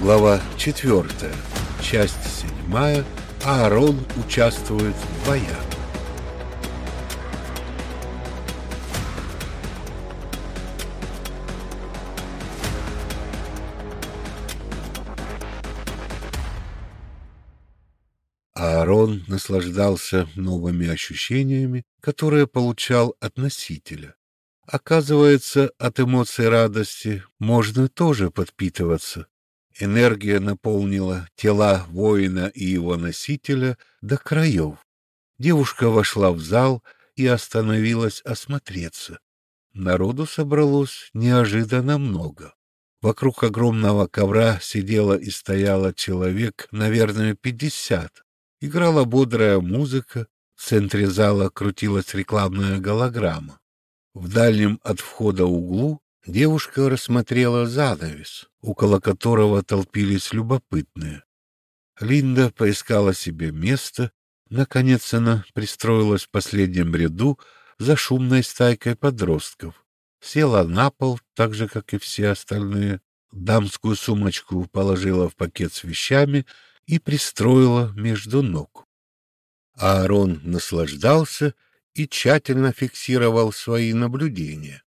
Глава 4. Часть 7. Аарон участвует в боях. Аарон наслаждался новыми ощущениями, которые получал от носителя. Оказывается, от эмоций радости можно тоже подпитываться. Энергия наполнила тела воина и его носителя до краев. Девушка вошла в зал и остановилась осмотреться. Народу собралось неожиданно много. Вокруг огромного ковра сидело и стояло человек, наверное, пятьдесят. Играла бодрая музыка, в центре зала крутилась рекламная голограмма. В дальнем от входа углу девушка рассмотрела занавес, около которого толпились любопытные. Линда поискала себе место, наконец она пристроилась в последнем ряду за шумной стайкой подростков. Села на пол, так же, как и все остальные, дамскую сумочку положила в пакет с вещами и пристроила между ног. Аарон наслаждался и тщательно фиксировал свои наблюдения.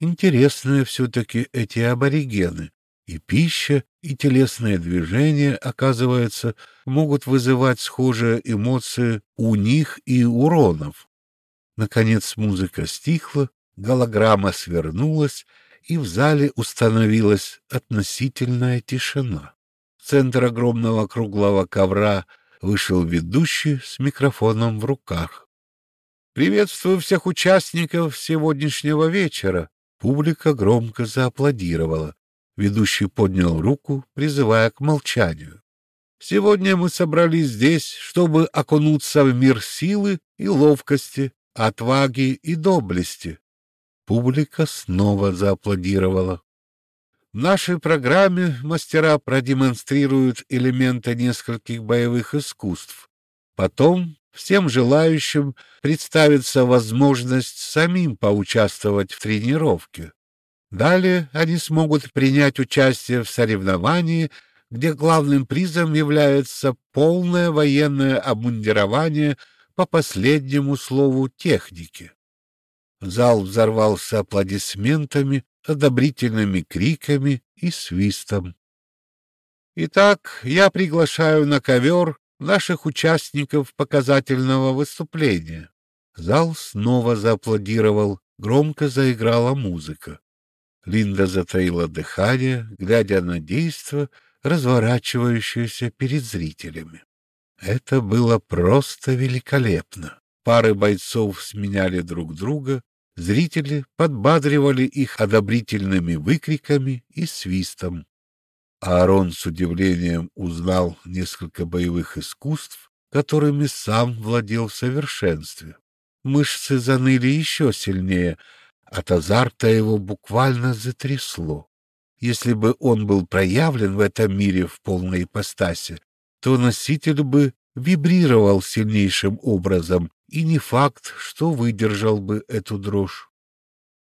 Интересные все-таки эти аборигены. И пища, и телесные движения, оказывается, могут вызывать схожие эмоции у них и у ронов. Наконец музыка стихла, голограмма свернулась, и в зале установилась относительная тишина центр огромного круглого ковра вышел ведущий с микрофоном в руках. «Приветствую всех участников сегодняшнего вечера!» Публика громко зааплодировала. Ведущий поднял руку, призывая к молчанию. «Сегодня мы собрались здесь, чтобы окунуться в мир силы и ловкости, отваги и доблести». Публика снова зааплодировала. В нашей программе мастера продемонстрируют элементы нескольких боевых искусств. Потом всем желающим представится возможность самим поучаствовать в тренировке. Далее они смогут принять участие в соревновании, где главным призом является полное военное обмундирование по последнему слову техники. Зал взорвался аплодисментами, одобрительными криками и свистом. Итак, я приглашаю на ковер наших участников показательного выступления. Зал снова зааплодировал, громко заиграла музыка. Линда затаила дыхание, глядя на действо, разворачивающееся перед зрителями. Это было просто великолепно. Пары бойцов сменяли друг друга, Зрители подбадривали их одобрительными выкриками и свистом. Аарон с удивлением узнал несколько боевых искусств, которыми сам владел в совершенстве. Мышцы заныли еще сильнее, от азарта его буквально затрясло. Если бы он был проявлен в этом мире в полной ипостаси, то носитель бы вибрировал сильнейшим образом и не факт, что выдержал бы эту дрожь.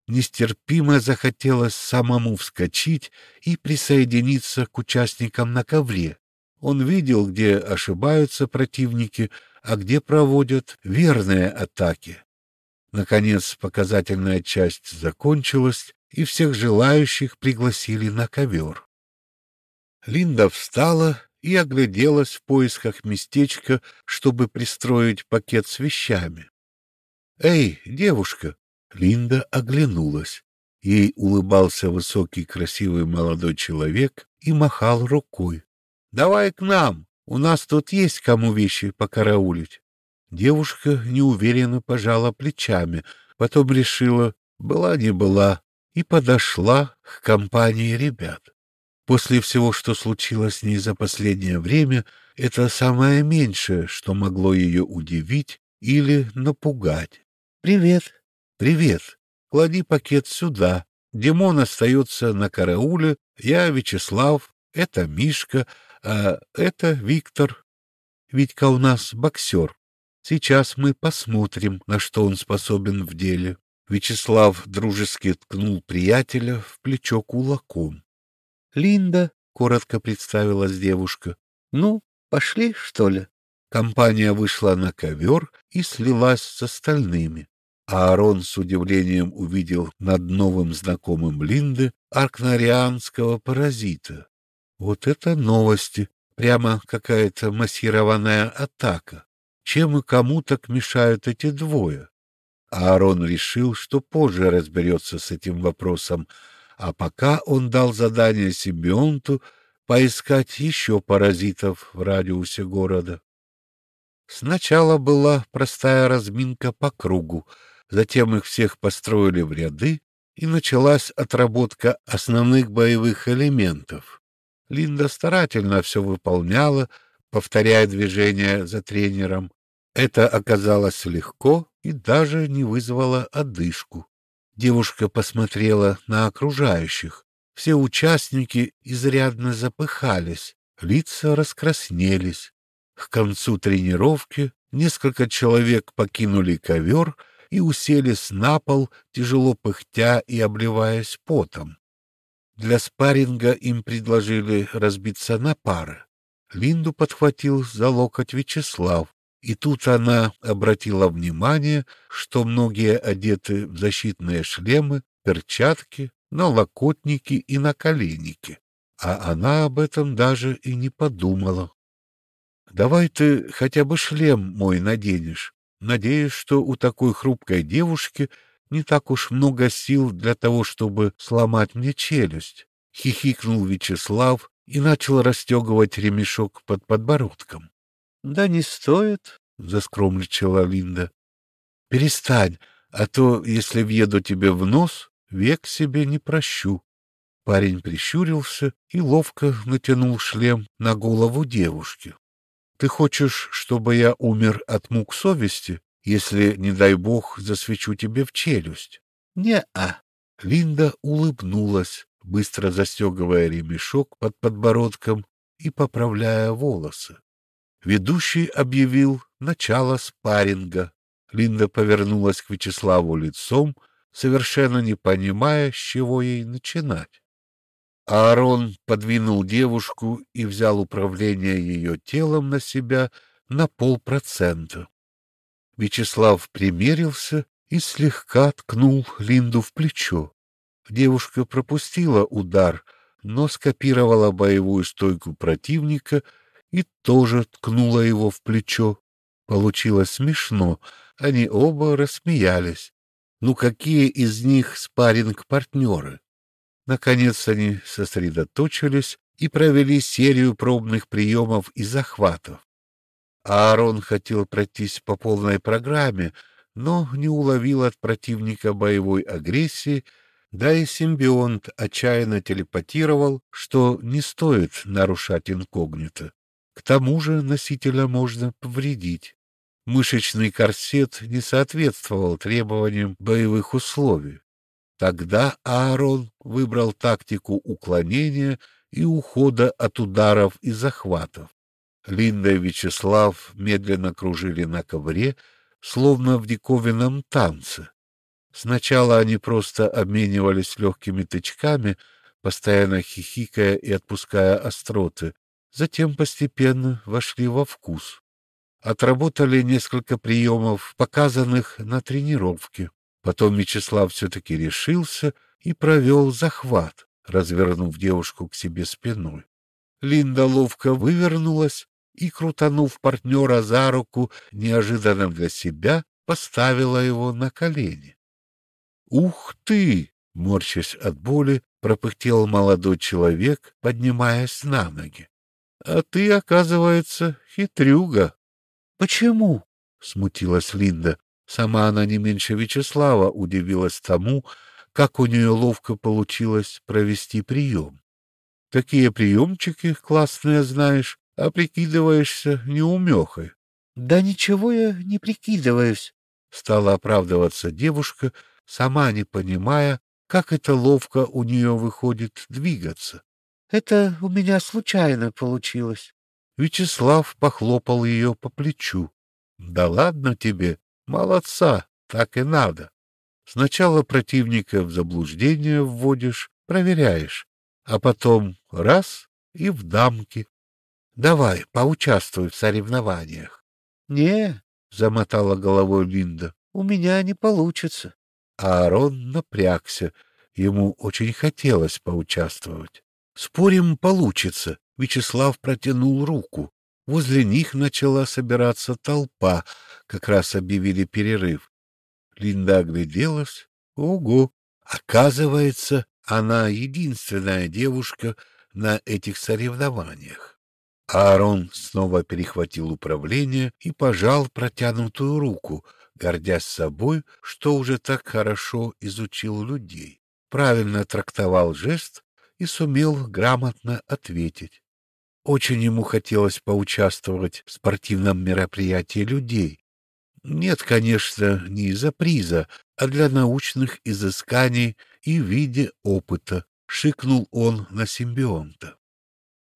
Нестерпимо захотелось самому вскочить и присоединиться к участникам на ковре. Он видел, где ошибаются противники, а где проводят верные атаки. Наконец, показательная часть закончилась, и всех желающих пригласили на ковер. Линда встала и огляделась в поисках местечка, чтобы пристроить пакет с вещами. «Эй, девушка!» Линда оглянулась. Ей улыбался высокий красивый молодой человек и махал рукой. «Давай к нам, у нас тут есть кому вещи покараулить». Девушка неуверенно пожала плечами, потом решила, была не была, и подошла к компании ребят. После всего, что случилось с ней за последнее время, это самое меньшее, что могло ее удивить или напугать. «Привет!» «Привет! Клади пакет сюда. Димон остается на карауле, я Вячеслав, это Мишка, а это Виктор. Витька у нас боксер. Сейчас мы посмотрим, на что он способен в деле». Вячеслав дружески ткнул приятеля в плечо кулаком. Линда, коротко представилась девушка. Ну, пошли, что ли? Компания вышла на ковер и слилась с остальными. Аарон с удивлением увидел над новым знакомым Линды аркнарианского паразита. Вот это новости! Прямо какая-то массированная атака. Чем и кому так мешают эти двое? Аарон решил, что позже разберется с этим вопросом, а пока он дал задание симбионту поискать еще паразитов в радиусе города. Сначала была простая разминка по кругу, затем их всех построили в ряды, и началась отработка основных боевых элементов. Линда старательно все выполняла, повторяя движения за тренером. Это оказалось легко и даже не вызвало одышку. Девушка посмотрела на окружающих. Все участники изрядно запыхались, лица раскраснелись. К концу тренировки несколько человек покинули ковер и уселись на пол, тяжело пыхтя и обливаясь потом. Для спарринга им предложили разбиться на пары. Линду подхватил за локоть Вячеслав, и тут она обратила внимание, что многие одеты в защитные шлемы, перчатки, налокотники и наколенники, а она об этом даже и не подумала. «Давай ты хотя бы шлем мой наденешь. Надеюсь, что у такой хрупкой девушки не так уж много сил для того, чтобы сломать мне челюсть. Хихикнул Вячеслав и начал расстегивать ремешок под подбородком. — Да не стоит, — заскромничала Линда. — Перестань, а то, если въеду тебе в нос, век себе не прощу. Парень прищурился и ловко натянул шлем на голову девушки. — Ты хочешь, чтобы я умер от мук совести? если, не дай бог, засвечу тебе в челюсть. — Не-а. Линда улыбнулась, быстро застегивая ремешок под подбородком и поправляя волосы. Ведущий объявил начало спарринга. Линда повернулась к Вячеславу лицом, совершенно не понимая, с чего ей начинать. Аарон подвинул девушку и взял управление ее телом на себя на полпроцента. Вячеслав примерился и слегка ткнул Линду в плечо. Девушка пропустила удар, но скопировала боевую стойку противника и тоже ткнула его в плечо. Получилось смешно, они оба рассмеялись. Ну какие из них спарринг-партнеры? Наконец они сосредоточились и провели серию пробных приемов и захватов. Аарон хотел пройтись по полной программе, но не уловил от противника боевой агрессии, да и симбионт отчаянно телепатировал, что не стоит нарушать инкогнито. К тому же носителя можно повредить. Мышечный корсет не соответствовал требованиям боевых условий. Тогда Аарон выбрал тактику уклонения и ухода от ударов и захватов. Линда и Вячеслав медленно кружили на ковре, словно в диковинном танце. Сначала они просто обменивались легкими тычками, постоянно хихикая и отпуская остроты, затем постепенно вошли во вкус. Отработали несколько приемов, показанных на тренировке. Потом Вячеслав все-таки решился и провел захват, развернув девушку к себе спиной. Линда ловко вывернулась и, крутанув партнера за руку, неожиданно для себя, поставила его на колени. «Ух ты!» — морщась от боли, пропыхтел молодой человек, поднимаясь на ноги. «А ты, оказывается, хитрюга». «Почему?» — смутилась Линда. Сама она не меньше Вячеслава удивилась тому, как у нее ловко получилось провести прием. Такие приемчики классные знаешь, а прикидываешься неумехой. — Да ничего я не прикидываюсь, — стала оправдываться девушка, сама не понимая, как это ловко у нее выходит двигаться. — Это у меня случайно получилось. Вячеслав похлопал ее по плечу. — Да ладно тебе, молодца, так и надо. Сначала противника в заблуждение вводишь, проверяешь, а потом раз и в дамки. Давай, поучаствуй в соревнованиях. — Не, — замотала головой Линда, — у меня не получится. А Аарон напрягся. Ему очень хотелось поучаствовать. — Спорим, получится. Вячеслав протянул руку. Возле них начала собираться толпа. Как раз объявили перерыв. Линда огляделась. Ого! Оказывается, она единственная девушка на этих соревнованиях. Аарон снова перехватил управление и пожал протянутую руку, гордясь собой, что уже так хорошо изучил людей, правильно трактовал жест и сумел грамотно ответить. Очень ему хотелось поучаствовать в спортивном мероприятии людей. Нет, конечно, не из-за приза, а для научных изысканий и в виде опыта, шикнул он на симбионта.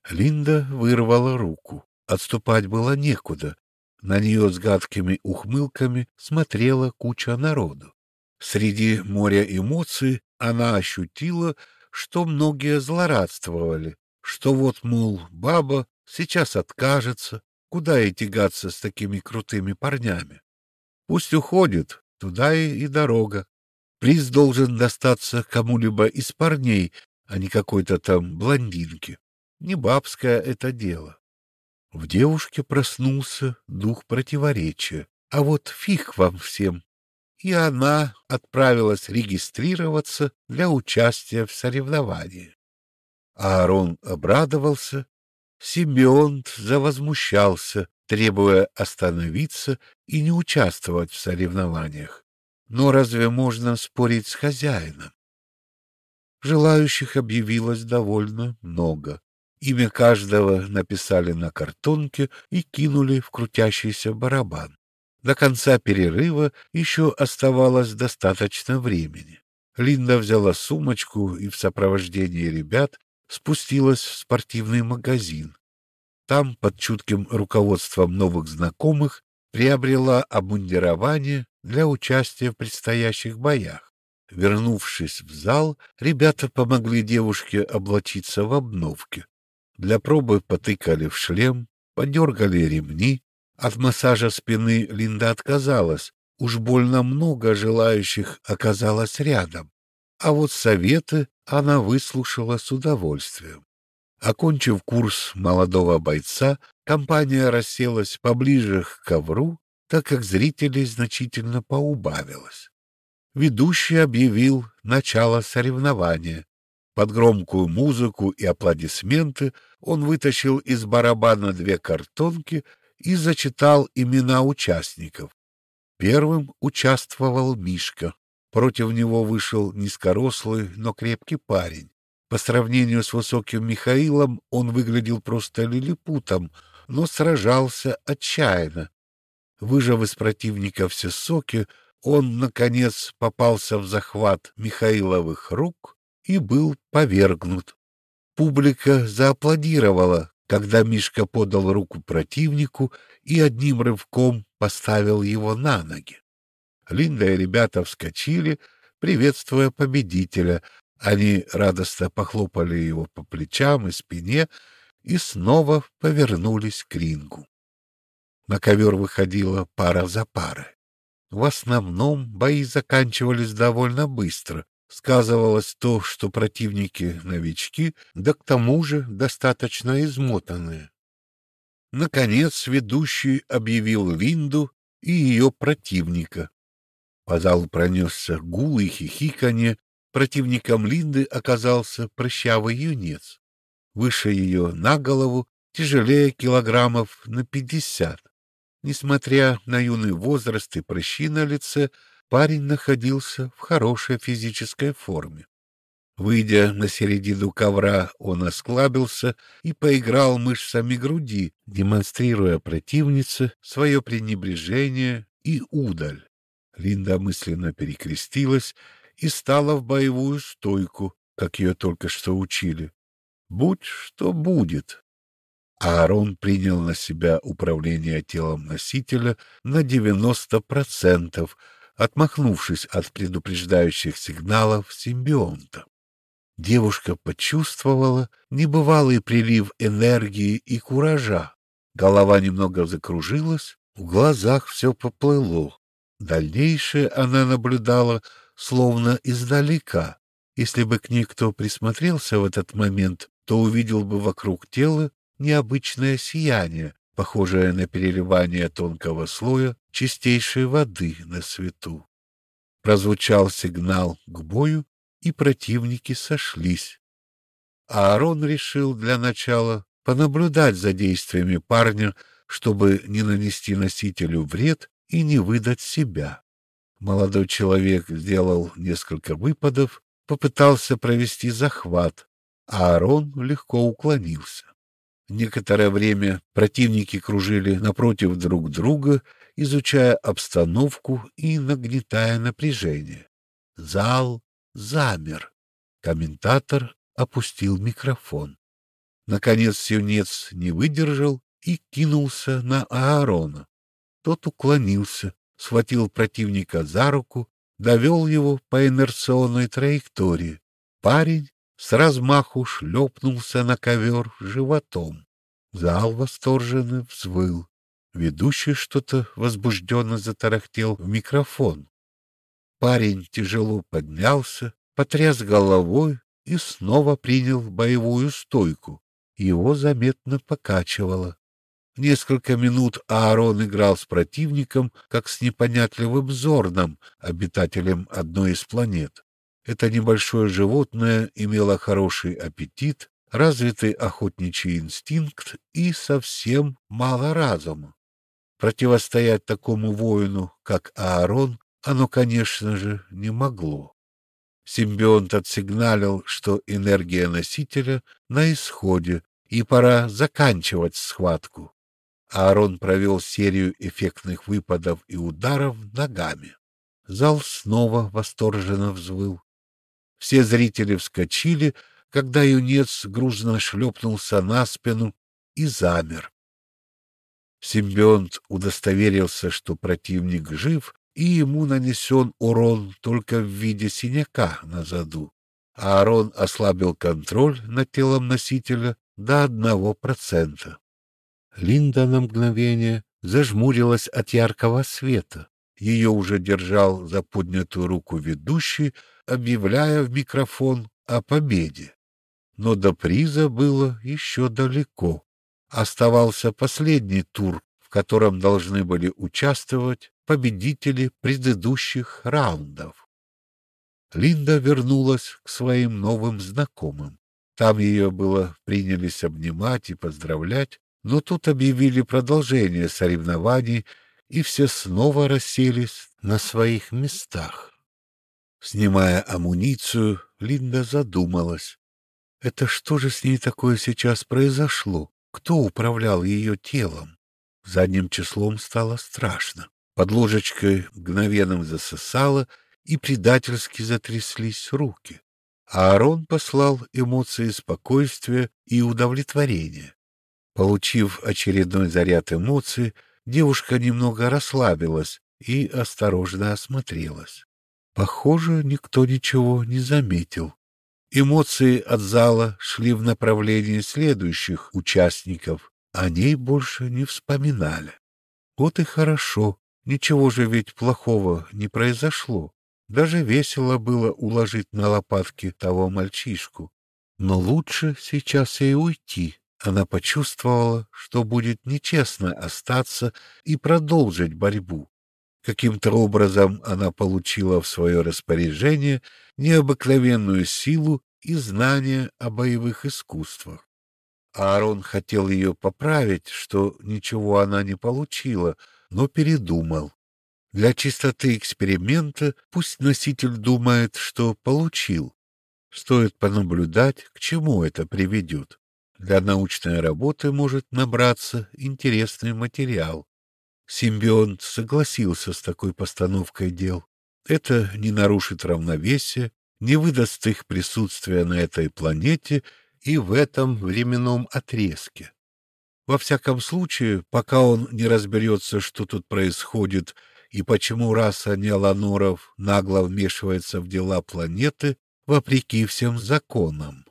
Линда вырвала руку. Отступать было некуда. На нее с гадкими ухмылками смотрела куча народу. Среди моря эмоций она ощутила, что многие злорадствовали, что вот, мол, баба сейчас откажется, куда ей тягаться с такими крутыми парнями. Пусть уходит, туда и, дорога. Приз должен достаться кому-либо из парней, а не какой-то там блондинке. Не бабское это дело. В девушке проснулся дух противоречия. А вот фиг вам всем. И она отправилась регистрироваться для участия в соревновании. Аарон обрадовался, Симеонт завозмущался, требуя остановиться и не участвовать в соревнованиях. Но разве можно спорить с хозяином? Желающих объявилось довольно много. Имя каждого написали на картонке и кинули в крутящийся барабан. До конца перерыва еще оставалось достаточно времени. Линда взяла сумочку и в сопровождении ребят спустилась в спортивный магазин. Там, под чутким руководством новых знакомых, приобрела обмундирование для участия в предстоящих боях. Вернувшись в зал, ребята помогли девушке облачиться в обновке. Для пробы потыкали в шлем, подергали ремни. От массажа спины Линда отказалась, уж больно много желающих оказалось рядом. А вот советы она выслушала с удовольствием. Окончив курс молодого бойца, компания расселась поближе к ковру, так как зрителей значительно поубавилось. Ведущий объявил начало соревнования. Под громкую музыку и аплодисменты он вытащил из барабана две картонки и зачитал имена участников. Первым участвовал Мишка. Против него вышел низкорослый, но крепкий парень. По сравнению с высоким Михаилом он выглядел просто лилипутом, но сражался отчаянно. Выжав из противника все соки, он, наконец, попался в захват Михаиловых рук и был повергнут. Публика зааплодировала, когда Мишка подал руку противнику и одним рывком поставил его на ноги. Линда и ребята вскочили, приветствуя победителя. Они радостно похлопали его по плечам и спине и снова повернулись к рингу. На ковер выходила пара за парой. В основном бои заканчивались довольно быстро. Сказывалось то, что противники — новички, да к тому же достаточно измотанные. Наконец ведущий объявил Линду и ее противника. По залу пронесся гул и хихиканье. Противником Линды оказался прыщавый юнец. Выше ее на голову, тяжелее килограммов на пятьдесят. Несмотря на юный возраст и прыщи на лице, парень находился в хорошей физической форме. Выйдя на середину ковра, он осклабился и поиграл мышцами груди, демонстрируя противнице свое пренебрежение и удаль. Линда мысленно перекрестилась и стала в боевую стойку, как ее только что учили. Будь что будет. Аарон принял на себя управление телом носителя на 90%, отмахнувшись от предупреждающих сигналов симбионта. девушка почувствовала небывалый прилив энергии и куража. Голова немного закружилась, в глазах все поплыло. Дальнейшее она наблюдала словно издалека. Если бы к ней кто присмотрелся в этот момент, то увидел бы вокруг тела необычное сияние, похожее на переливание тонкого слоя чистейшей воды на свету. Прозвучал сигнал к бою, и противники сошлись. Аарон решил для начала понаблюдать за действиями парня, чтобы не нанести носителю вред и не выдать себя. Молодой человек сделал несколько выпадов, попытался провести захват, а Аарон легко уклонился. Некоторое время противники кружили напротив друг друга, изучая обстановку и нагнетая напряжение. Зал замер. Комментатор опустил микрофон. Наконец юнец не выдержал и кинулся на Аарона. Тот уклонился, схватил противника за руку, довел его по инерционной траектории. Парень с размаху шлепнулся на ковер животом. Зал восторженно взвыл. Ведущий что-то возбужденно затарахтел в микрофон. Парень тяжело поднялся, потряс головой и снова принял боевую стойку. Его заметно покачивало. Несколько минут Аарон играл с противником, как с непонятливым зорном, обитателем одной из планет. Это небольшое животное имело хороший аппетит, развитый охотничий инстинкт и совсем мало разума. Противостоять такому воину, как Аарон, оно, конечно же, не могло. Симбионт отсигналил, что энергия носителя на исходе, и пора заканчивать схватку. Аарон провел серию эффектных выпадов и ударов ногами. Зал снова восторженно взвыл. Все зрители вскочили, когда юнец грузно шлепнулся на спину и замер. Симбионт удостоверился, что противник жив, и ему нанесен урон только в виде синяка на заду. Аарон ослабил контроль над телом носителя до одного процента. Линда на мгновение зажмурилась от яркого света. Ее уже держал за поднятую руку ведущий, объявляя в микрофон о победе. Но до приза было еще далеко. Оставался последний тур, в котором должны были участвовать победители предыдущих раундов. Линда вернулась к своим новым знакомым. Там ее было принялись обнимать и поздравлять, но тут объявили продолжение соревнований, и все снова расселись на своих местах. Снимая амуницию, Линда задумалась. Это что же с ней такое сейчас произошло? Кто управлял ее телом? Задним числом стало страшно. Под ложечкой мгновенно засосало, и предательски затряслись руки. А Аарон послал эмоции спокойствия и удовлетворения. Получив очередной заряд эмоций, девушка немного расслабилась и осторожно осмотрелась. Похоже, никто ничего не заметил. Эмоции от зала шли в направлении следующих участников, о ней больше не вспоминали. Вот и хорошо, ничего же ведь плохого не произошло. Даже весело было уложить на лопатки того мальчишку. Но лучше сейчас и уйти, она почувствовала, что будет нечестно остаться и продолжить борьбу. Каким-то образом она получила в свое распоряжение необыкновенную силу и знания о боевых искусствах. Аарон хотел ее поправить, что ничего она не получила, но передумал. Для чистоты эксперимента пусть носитель думает, что получил. Стоит понаблюдать, к чему это приведет. Для научной работы может набраться интересный материал. Симбионт согласился с такой постановкой дел. Это не нарушит равновесие, не выдаст их присутствия на этой планете и в этом временном отрезке. Во всяком случае, пока он не разберется, что тут происходит и почему раса неоланоров нагло вмешивается в дела планеты, вопреки всем законам.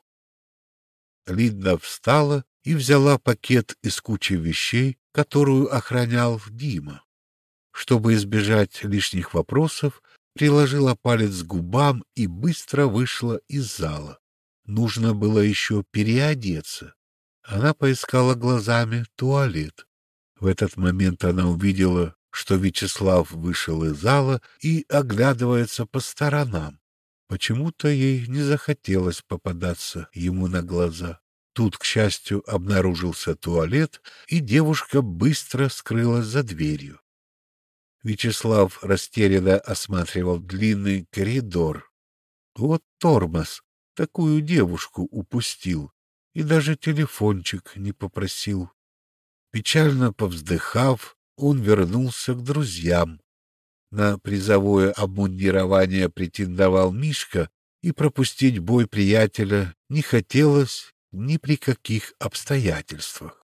Лидна встала и взяла пакет из кучи вещей, которую охранял Дима. Чтобы избежать лишних вопросов, приложила палец к губам и быстро вышла из зала. Нужно было еще переодеться. Она поискала глазами туалет. В этот момент она увидела, что Вячеслав вышел из зала и оглядывается по сторонам. Почему-то ей не захотелось попадаться ему на глаза. Тут, к счастью, обнаружился туалет, и девушка быстро скрылась за дверью. Вячеслав растерянно осматривал длинный коридор. Вот тормоз, такую девушку упустил, и даже телефончик не попросил. Печально повздыхав, он вернулся к друзьям. На призовое обмундирование претендовал Мишка, и пропустить бой приятеля не хотелось ни при каких обстоятельствах.